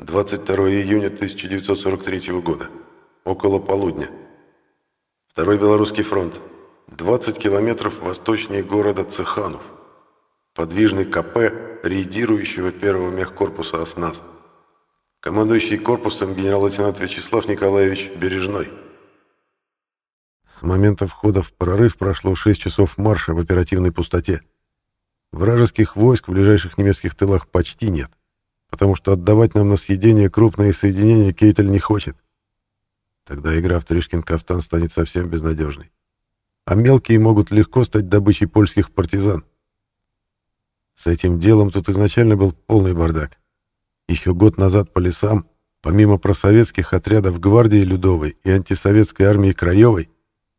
22 июня 1943 года. Около полудня. Второй Белорусский фронт. 20 километров восточнее города Цеханов. Подвижный КП рейдирующего первого мехкорпуса ОСНАС. Командующий корпусом генерал-лейтенант Вячеслав Николаевич Бережной. С момента входа в прорыв прошло 6 часов марша в оперативной пустоте. Вражеских войск в ближайших немецких тылах почти нет, потому что отдавать нам на съедение крупные соединения Кейтель не хочет. Тогда игра в Тришкин кафтан станет совсем безнадежной. А мелкие могут легко стать добычей польских партизан. С этим делом тут изначально был полный бардак. Еще год назад по лесам, помимо просоветских отрядов гвардии Людовой и антисоветской армии Краевой,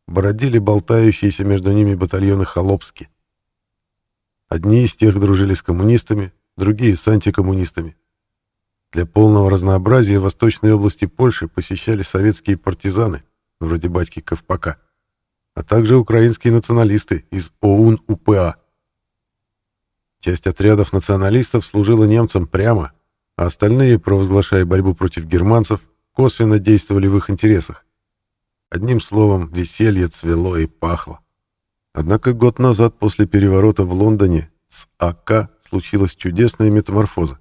бродили болтающиеся между ними батальоны Холопски. Одни из тех дружили с коммунистами, другие с антикоммунистами. Для полного разнообразия восточной области Польши посещали советские партизаны, вроде батьки Ковпака, а также украинские националисты из ОУН-УПА. Часть отрядов националистов служила немцам прямо, а остальные, провозглашая борьбу против германцев, косвенно действовали в их интересах. Одним словом, веселье цвело и пахло. Однако год назад после переворота в Лондоне с АК случилась чудесная метаморфоза.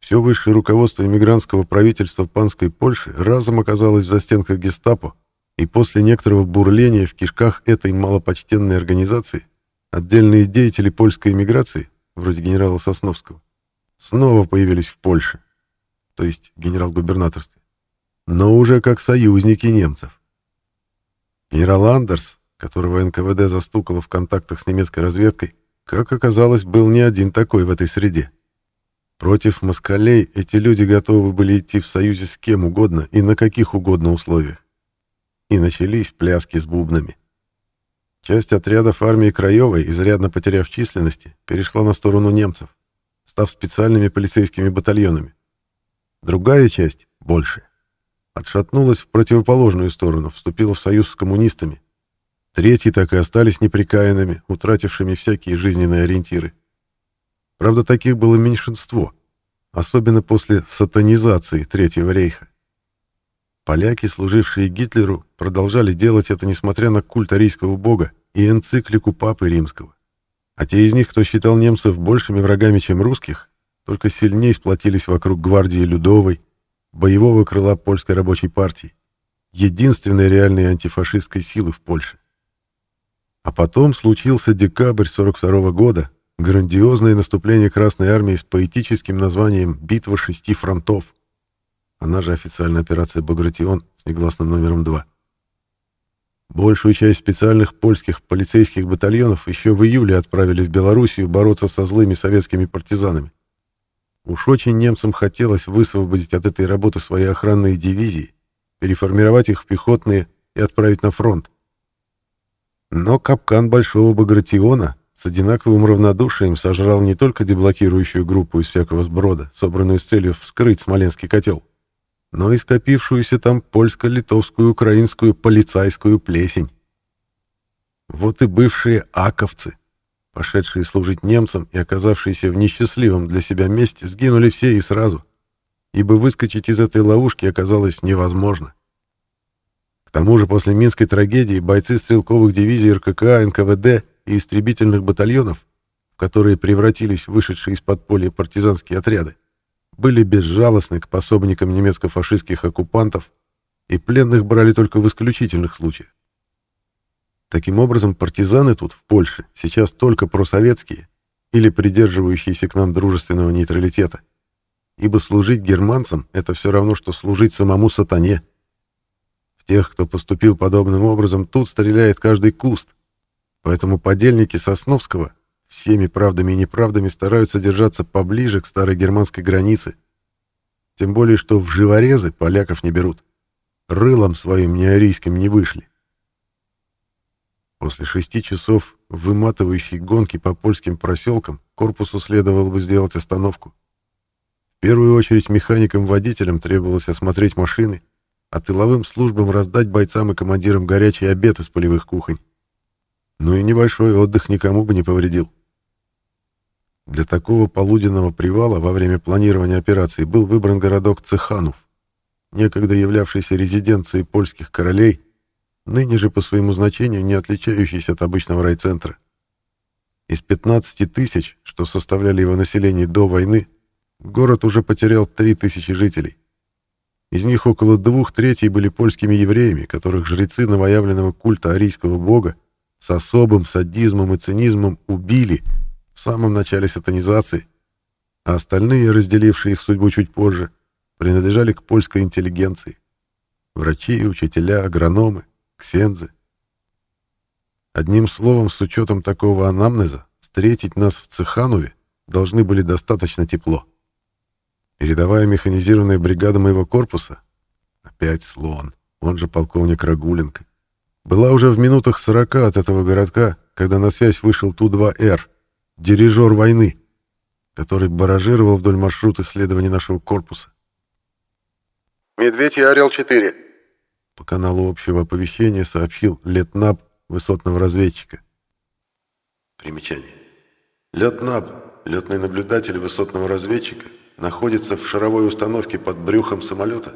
Все высшее руководство иммигрантского правительства Панской Польши разом оказалось в застенках гестапо, и после некоторого бурления в кишках этой малопочтенной организации отдельные деятели польской эмиграции, вроде генерала Сосновского, снова появились в Польше, то есть генерал-губернаторстве, но уже как союзники немцев. Генерал Андерс которого НКВД застукало в контактах с немецкой разведкой, как оказалось, был не один такой в этой среде. Против москалей эти люди готовы были идти в союзе с кем угодно и на каких угодно условиях. И начались пляски с бубнами. Часть отрядов армии Краевой, изрядно потеряв численности, перешла на сторону немцев, став специальными полицейскими батальонами. Другая часть, больше, отшатнулась в противоположную сторону, вступила в союз с коммунистами, Третьи так и остались неприкаянными, утратившими всякие жизненные ориентиры. Правда, таких было меньшинство, особенно после сатанизации Третьего рейха. Поляки, служившие Гитлеру, продолжали делать это, несмотря на культ арийского бога и энциклику Папы Римского. А те из них, кто считал немцев большими врагами, чем русских, только сильнее сплотились вокруг гвардии Людовой, боевого крыла польской рабочей партии, единственной реальной антифашистской силы в Польше. А потом случился декабрь 42 -го года, грандиозное наступление Красной Армии с поэтическим названием «Битва шести фронтов». Она же официальная операция «Багратион» с негласным номером 2. Большую часть специальных польских полицейских батальонов еще в июле отправили в Белоруссию бороться со злыми советскими партизанами. Уж очень немцам хотелось высвободить от этой работы свои охранные дивизии, переформировать их в пехотные и отправить на фронт. Но капкан Большого Багратиона с одинаковым равнодушием сожрал не только деблокирующую группу из всякого сброда, собранную с целью вскрыть Смоленский котел, но и скопившуюся там польско-литовскую украинскую полицайскую плесень. Вот и бывшие аковцы, пошедшие служить немцам и оказавшиеся в несчастливом для себя месте, сгинули все и сразу, ибо выскочить из этой ловушки оказалось невозможно. К тому же после Минской трагедии бойцы стрелковых дивизий РККА, НКВД и истребительных батальонов, в которые превратились вышедшие из подполья партизанские отряды, были безжалостны к пособникам немецко-фашистских оккупантов и пленных брали только в исключительных случаях. Таким образом, партизаны тут, в Польше, сейчас только просоветские или придерживающиеся к нам дружественного нейтралитета, ибо служить германцам — это все равно, что служить самому сатане — тех, кто поступил подобным образом, тут стреляет каждый куст. Поэтому подельники Сосновского всеми правдами и неправдами стараются держаться поближе к старой германской границе. Тем более, что в живорезы поляков не берут. Рылом своим неарийским не вышли. После шести часов выматывающей гонки по польским проселкам корпусу следовало бы сделать остановку. В первую очередь механикам-водителям требовалось осмотреть машины, а тыловым службам раздать бойцам и командирам горячий обед из полевых кухонь. Ну и небольшой отдых никому бы не повредил. Для такого полуденного привала во время планирования операции был выбран городок Цеханов, некогда являвшийся резиденцией польских королей, ныне же по своему значению не отличающийся от обычного райцентра. Из 15 тысяч, что составляли его население до войны, город уже потерял 3 тысячи жителей. Из них около двух третей были польскими евреями, которых жрецы новоявленного культа арийского бога с особым садизмом и цинизмом убили в самом начале сатанизации, а остальные, разделившие их судьбу чуть позже, принадлежали к польской интеллигенции. Врачи, учителя, агрономы, ксензы. Одним словом, с учетом такого анамнеза, встретить нас в Цеханове должны были достаточно тепло. Передовая механизированная бригада моего корпуса, опять слон, он же полковник Рагуленко, была уже в минутах сорока от этого городка, когда на связь вышел Ту-2Р, дирижер войны, который баражировал вдоль маршрута исследования нашего корпуса. «Медведь и Орел-4», — по каналу общего оповещения сообщил Летнаб высотного разведчика. Примечание. Летнаб, летный наблюдатель высотного разведчика, находится в шаровой установке под брюхом самолета,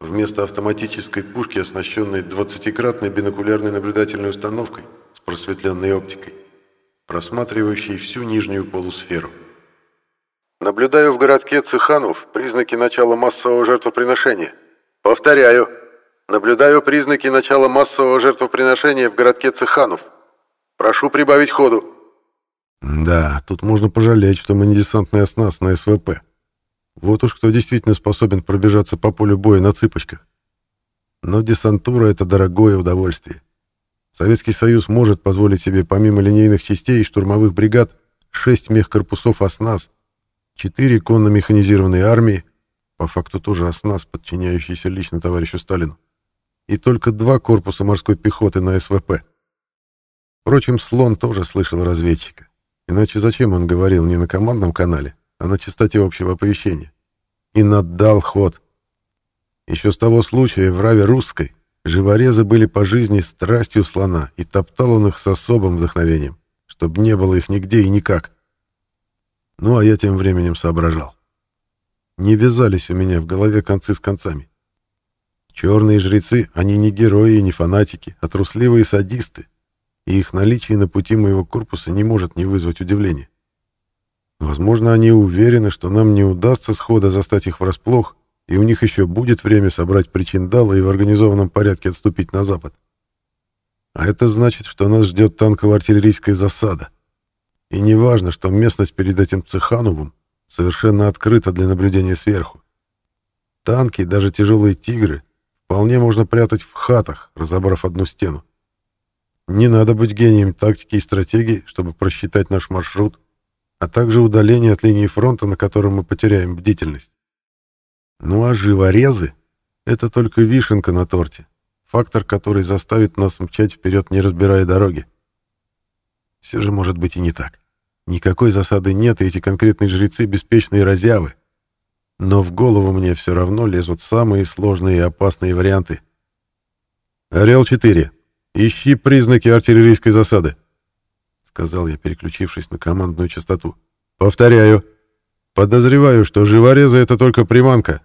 вместо автоматической пушки, оснащенной 20-кратной бинокулярной наблюдательной установкой с просветленной оптикой просматривающий всю нижнюю полусферу. Наблюдаю в городке Цеханов признаки начала массового жертвоприношения. Повторяю, наблюдаю признаки начала массового жертвоприношения в городке Цеханов. Прошу прибавить ходу. Да, тут можно пожалеть, что мы не десантный оснас на СВП. Вот уж кто действительно способен пробежаться по полю боя на цыпочках. Но десантура — это дорогое удовольствие. Советский Союз может позволить себе помимо линейных частей и штурмовых бригад 6 мехкорпусов «Оснас», 4 конно-механизированные армии, по факту тоже «Оснас», подчиняющийся лично товарищу Сталину, и только два корпуса морской пехоты на СВП. Впрочем, Слон тоже слышал разведчика. Иначе зачем он говорил не на командном канале, а на частоте общего оповещения? И наддал ход. Еще с того случая в Раве Русской Живорезы были по жизни страстью слона, и топтал он их с особым вдохновением, чтобы не было их нигде и никак. Ну, а я тем временем соображал. Не вязались у меня в голове концы с концами. Черные жрецы, они не герои и не фанатики, а трусливые садисты, и их наличие на пути моего корпуса не может не вызвать удивления. Возможно, они уверены, что нам не удастся схода застать их врасплох, и у них еще будет время собрать причиндалы и в организованном порядке отступить на запад. А это значит, что нас ждет танково-артиллерийская засада. И не важно, что местность перед этим Цехановым совершенно открыта для наблюдения сверху. Танки, даже тяжелые «Тигры», вполне можно прятать в хатах, разобрав одну стену. Не надо быть гением тактики и стратегии, чтобы просчитать наш маршрут, а также удаление от линии фронта, на котором мы потеряем бдительность. Ну а живорезы — это только вишенка на торте, фактор, который заставит нас мчать вперед, не разбирая дороги. Все же может быть и не так. Никакой засады нет, и эти конкретные жрецы — беспечные разявы. Но в голову мне все равно лезут самые сложные и опасные варианты. «Орел-4, ищи признаки артиллерийской засады», — сказал я, переключившись на командную частоту. «Повторяю, подозреваю, что живорезы — это только приманка,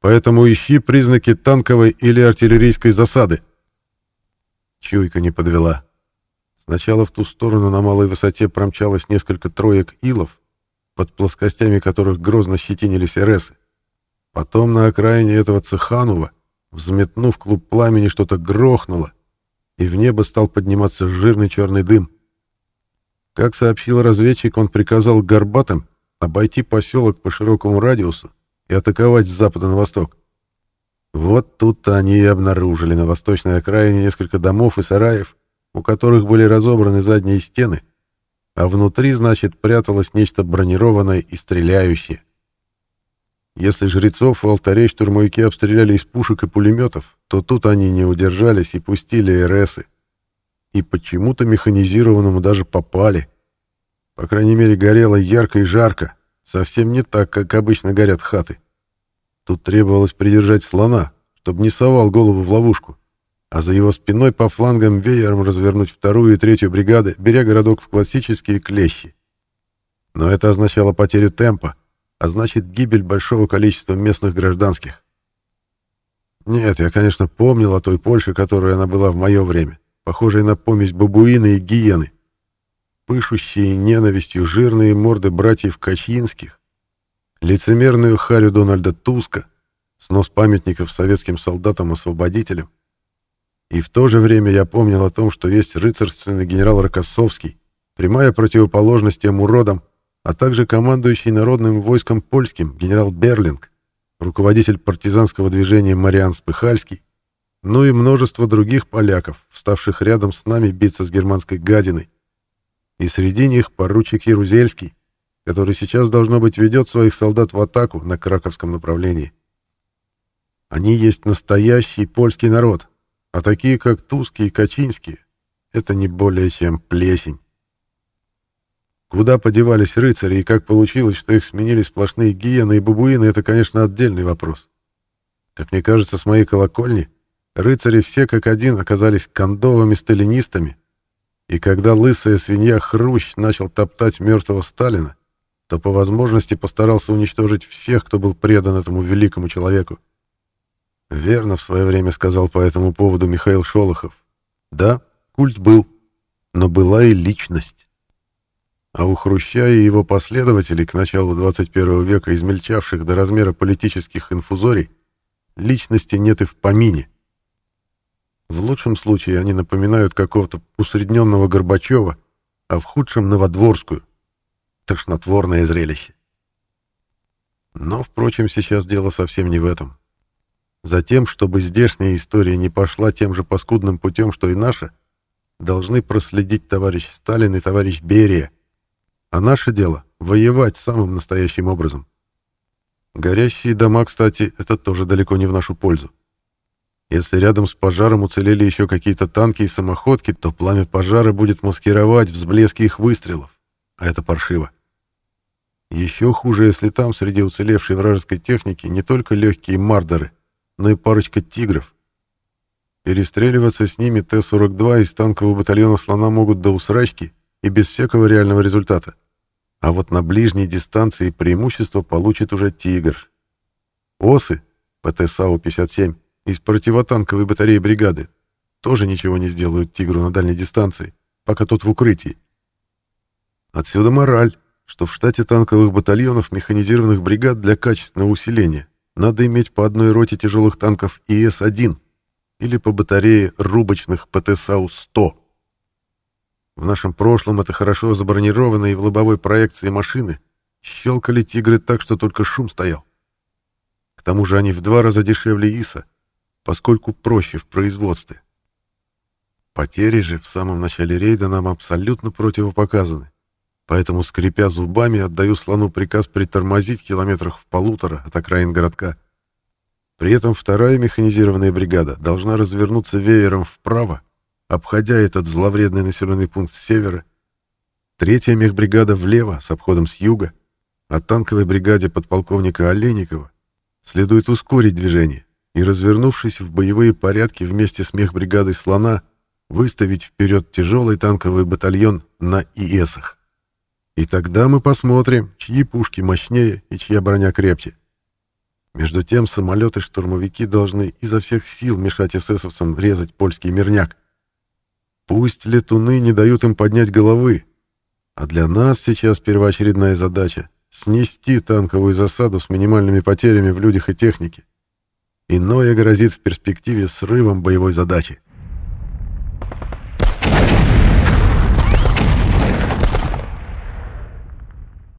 Поэтому ищи признаки танковой или артиллерийской засады. Чуйка не подвела. Сначала в ту сторону на малой высоте промчалось несколько троек илов, под плоскостями которых грозно щетинились РСы. Потом на окраине этого Цеханова, взметнув клуб пламени, что-то грохнуло, и в небо стал подниматься жирный черный дым. Как сообщил разведчик, он приказал Горбатым обойти поселок по широкому радиусу и атаковать с запада на восток. Вот тут-то они и обнаружили на восточной окраине несколько домов и сараев, у которых были разобраны задние стены, а внутри, значит, пряталось нечто бронированное и стреляющее. Если жрецов у алтарей штурмовики обстреляли из пушек и пулеметов, то тут они не удержались и пустили РСы. И почему-то механизированному даже попали. По крайней мере, горело ярко и жарко, Совсем не так, как обычно горят хаты. Тут требовалось придержать слона, чтобы не совал голову в ловушку, а за его спиной по флангам веером развернуть вторую и третью бригады, беря городок в классические клещи. Но это означало потерю темпа, а значит гибель большого количества местных гражданских. Нет, я, конечно, помнил о той Польше, которой она была в мое время, похожей на помесь бабуина и гиены. Пышущие ненавистью жирные морды братьев Качинских, лицемерную харю Дональда Туска, снос памятников советским солдатам-освободителям. И в то же время я помнил о том, что есть рыцарственный генерал Рокоссовский, прямая противоположность тем уродам, а также командующий народным войском польским генерал Берлинг, руководитель партизанского движения Мариан Спыхальский, ну и множество других поляков, вставших рядом с нами биться с германской гадиной. И среди них поручик Ярузельский, который сейчас, должно быть, ведет своих солдат в атаку на Краковском направлении. Они есть настоящий польский народ, а такие, как Тузские и Качинские, это не более чем плесень. Куда подевались рыцари и как получилось, что их сменили сплошные гиены и бабуины, это, конечно, отдельный вопрос. Как мне кажется, с моей колокольни рыцари все как один оказались кондовыми сталинистами, и когда лысая свинья Хрущ начал топтать мертвого Сталина, то по возможности постарался уничтожить всех, кто был предан этому великому человеку. Верно в свое время сказал по этому поводу Михаил Шолохов. Да, культ был, но была и личность. А у Хруща и его последователей к началу 21 века, измельчавших до размера политических инфузорий, личности нет и в помине. В лучшем случае они напоминают какого-то усредненного Горбачева, а в худшем — Новодворскую. Тошнотворное зрелище. Но, впрочем, сейчас дело совсем не в этом. Затем, чтобы здешняя история не пошла тем же паскудным путем, что и наша, должны проследить товарищ Сталин и товарищ Берия. А наше дело — воевать самым настоящим образом. Горящие дома, кстати, это тоже далеко не в нашу пользу. Если рядом с пожаром уцелели еще какие-то танки и самоходки, то пламя пожара будет маскировать взблески их выстрелов. А это паршиво. Еще хуже, если там, среди уцелевшей вражеской техники, не только легкие мардеры, но и парочка «Тигров». Перестреливаться с ними Т-42 из танкового батальона «Слона» могут до усрачки и без всякого реального результата. А вот на ближней дистанции преимущество получит уже «Тигр». ОСы, ПТ САУ-57, из противотанковой батареи бригады, тоже ничего не сделают «Тигру» на дальней дистанции, пока тот в укрытии. Отсюда мораль, что в штате танковых батальонов механизированных бригад для качественного усиления надо иметь по одной роте тяжелых танков ИС-1 или по батарее рубочных ПТ-САУ-100. В нашем прошлом это хорошо забронированные в лобовой проекции машины щелкали «Тигры» так, что только шум стоял. К тому же они в два раза дешевле ИСа, поскольку проще в производстве. Потери же в самом начале рейда нам абсолютно противопоказаны. Поэтому, скрипя зубами, отдаю слону приказ притормозить километрах в полутора от окраин городка. При этом вторая механизированная бригада должна развернуться веером вправо, обходя этот зловредный населенный пункт с севера. Третья мехбригада влево, с обходом с юга, а танковой бригаде подполковника Олейникова следует ускорить движение и, развернувшись в боевые порядки вместе с мехбригадой «Слона», выставить вперед тяжелый танковый батальон на ИСах. И тогда мы посмотрим, чьи пушки мощнее и чья броня крепче. Между тем самолеты-штурмовики должны изо всех сил мешать эсэсовцам врезать польский мирняк. Пусть летуны не дают им поднять головы, а для нас сейчас первоочередная задача — снести танковую засаду с минимальными потерями в людях и технике. Иное грозит в перспективе срывом боевой задачи.